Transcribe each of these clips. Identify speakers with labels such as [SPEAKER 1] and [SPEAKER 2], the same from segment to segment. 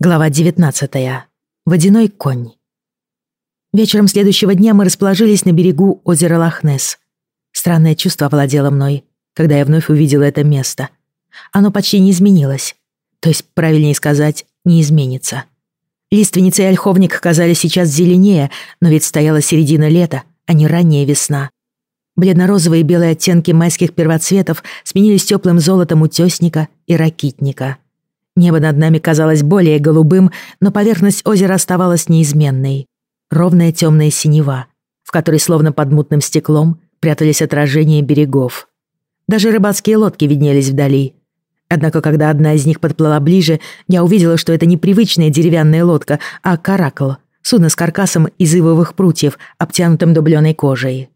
[SPEAKER 1] Глава 19. Водяной конь. Вечером следующего дня мы расположились на берегу озера Лохнес. Странное чувство овладело мной, когда я вновь увидела это место. Оно почти не изменилось. То есть, правильнее сказать, не изменится. Лиственница и ольховник казались сейчас зеленее, но ведь стояла середина лета, а не ранняя весна. Бледно-розовые и белые оттенки майских первоцветов сменились теплым золотом утесника и ракитника — Небо над нами казалось более голубым, но поверхность озера оставалась неизменной. Ровная темная синева, в которой словно под мутным стеклом прятались отражения берегов. Даже рыбацкие лодки виднелись вдали. Однако, когда одна из них подплыла ближе, я увидела, что это не привычная деревянная лодка, а каракл, судно с каркасом из ивовых прутьев, обтянутым дубленой кожей.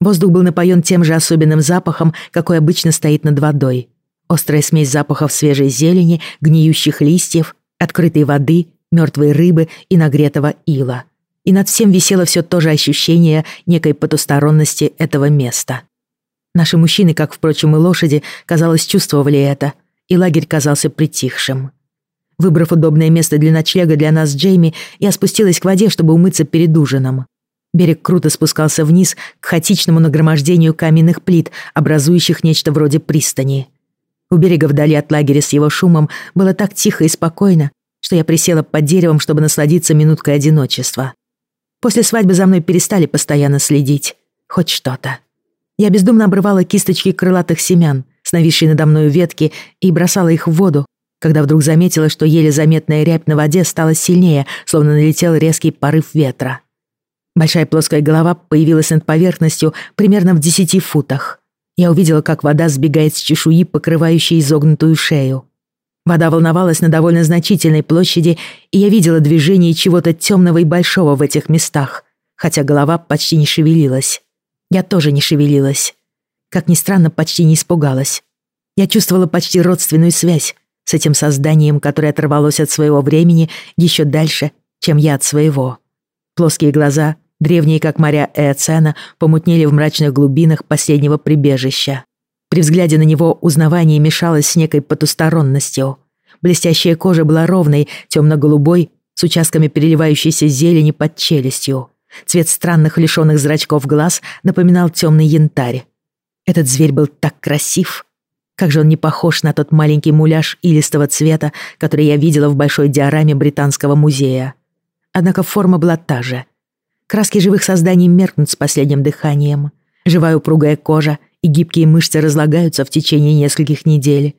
[SPEAKER 1] Воздух был напоен тем же особенным запахом, какой обычно стоит над водой. Острая смесь запахов свежей зелени, гниющих листьев, открытой воды, мертвой рыбы и нагретого ила. И над всем висело все то же ощущение некой потусторонности этого места. Наши мужчины, как, впрочем, и лошади, казалось, чувствовали это, и лагерь казался притихшим. Выбрав удобное место для ночлега для нас с Джейми, я спустилась к воде, чтобы умыться перед ужином. Берег круто спускался вниз к хаотичному нагромождению каменных плит, образующих нечто вроде пристани. У берега вдали от лагеря с его шумом было так тихо и спокойно, что я присела под деревом, чтобы насладиться минуткой одиночества. После свадьбы за мной перестали постоянно следить. Хоть что-то. Я бездумно обрывала кисточки крылатых семян с надо мною ветки и бросала их в воду, когда вдруг заметила, что еле заметная рябь на воде стала сильнее, словно налетел резкий порыв ветра. Большая плоская голова появилась над поверхностью примерно в десяти футах. Я увидела, как вода сбегает с чешуи, покрывающей изогнутую шею. Вода волновалась на довольно значительной площади, и я видела движение чего-то темного и большого в этих местах, хотя голова почти не шевелилась. Я тоже не шевелилась. Как ни странно, почти не испугалась. Я чувствовала почти родственную связь с этим созданием, которое оторвалось от своего времени еще дальше, чем я от своего. Плоские глаза, древние как моря Эоцена, помутнели в мрачных глубинах последнего прибежища. При взгляде на него узнавание мешалось с некой потусторонностью. Блестящая кожа была ровной, темно-голубой, с участками переливающейся зелени под челюстью. Цвет странных лишенных зрачков глаз напоминал темный янтарь. Этот зверь был так красив. Как же он не похож на тот маленький муляж илистого цвета, который я видела в большой диораме Британского музея. Однако форма была та же — Краски живых созданий меркнут с последним дыханием. Живая упругая кожа и гибкие мышцы разлагаются в течение нескольких недель.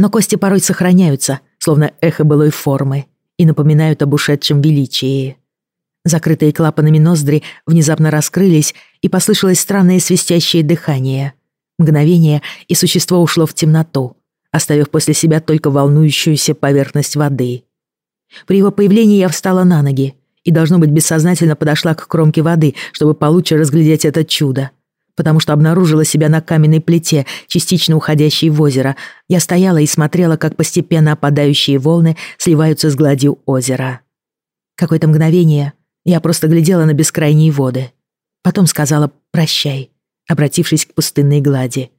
[SPEAKER 1] Но кости порой сохраняются, словно эхо былой формы, и напоминают об ушедшем величии. Закрытые клапанами ноздри внезапно раскрылись, и послышалось странное свистящее дыхание. Мгновение, и существо ушло в темноту, оставив после себя только волнующуюся поверхность воды. При его появлении я встала на ноги и, должно быть, бессознательно подошла к кромке воды, чтобы получше разглядеть это чудо. Потому что обнаружила себя на каменной плите, частично уходящей в озеро. Я стояла и смотрела, как постепенно опадающие волны сливаются с гладью озера. Какое-то мгновение я просто глядела на бескрайние воды. Потом сказала «прощай», обратившись к пустынной глади.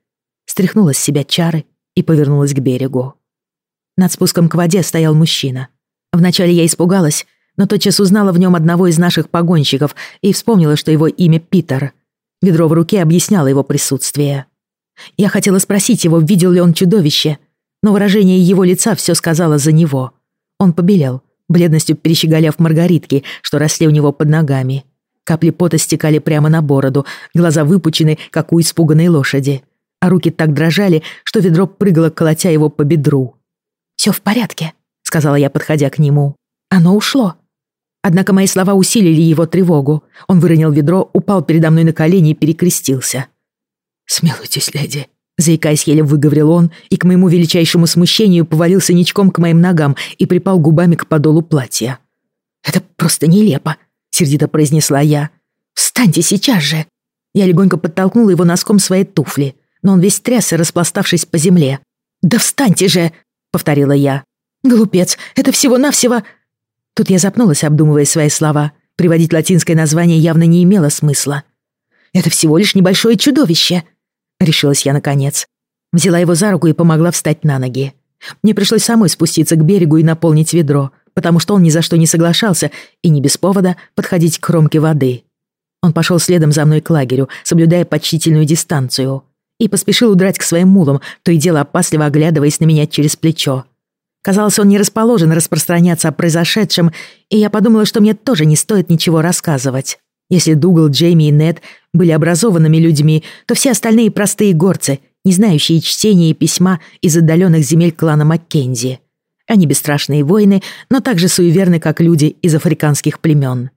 [SPEAKER 1] Стряхнула с себя чары и повернулась к берегу. Над спуском к воде стоял мужчина. Вначале я испугалась, но тотчас узнала в нем одного из наших погонщиков и вспомнила, что его имя Питер. Ведро в руке объясняло его присутствие. Я хотела спросить его, видел ли он чудовище, но выражение его лица все сказало за него. Он побелел, бледностью перещеголяв маргаритки, что росли у него под ногами. Капли пота стекали прямо на бороду, глаза выпучены, как у испуганной лошади. А руки так дрожали, что ведро прыгало, колотя его по бедру. «Все в порядке», — сказала я, подходя к нему. «Оно ушло. Однако мои слова усилили его тревогу. Он выронил ведро, упал передо мной на колени и перекрестился.
[SPEAKER 2] «Смилуйтесь, леди», —
[SPEAKER 1] заикаясь еле выговорил он, и к моему величайшему смущению повалился ничком к моим ногам и припал губами к подолу платья. «Это просто нелепо», — сердито произнесла я. «Встаньте сейчас же!» Я легонько подтолкнула его носком своей туфли, но он весь трясся, распластавшись по земле. «Да встаньте же!» — повторила я. «Глупец, это всего-навсего...» Тут я запнулась, обдумывая свои слова. Приводить латинское название явно не имело смысла. «Это всего лишь небольшое чудовище», — решилась я наконец. Взяла его за руку и помогла встать на ноги. Мне пришлось самой спуститься к берегу и наполнить ведро, потому что он ни за что не соглашался и не без повода подходить к кромке воды. Он пошел следом за мной к лагерю, соблюдая почтительную дистанцию, и поспешил удрать к своим мулам, то и дело опасливо оглядываясь на меня через плечо. Казалось, он не расположен распространяться о произошедшем, и я подумала, что мне тоже не стоит ничего рассказывать. Если Дугал, Джейми и Нед были образованными людьми, то все остальные простые горцы, не знающие чтения и письма из отдаленных земель клана Маккензи. Они бесстрашные воины, но так же суеверны, как люди из африканских племен.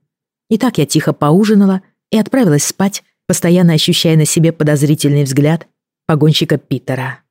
[SPEAKER 1] И так я тихо поужинала и отправилась спать, постоянно ощущая на себе подозрительный взгляд погонщика Питера.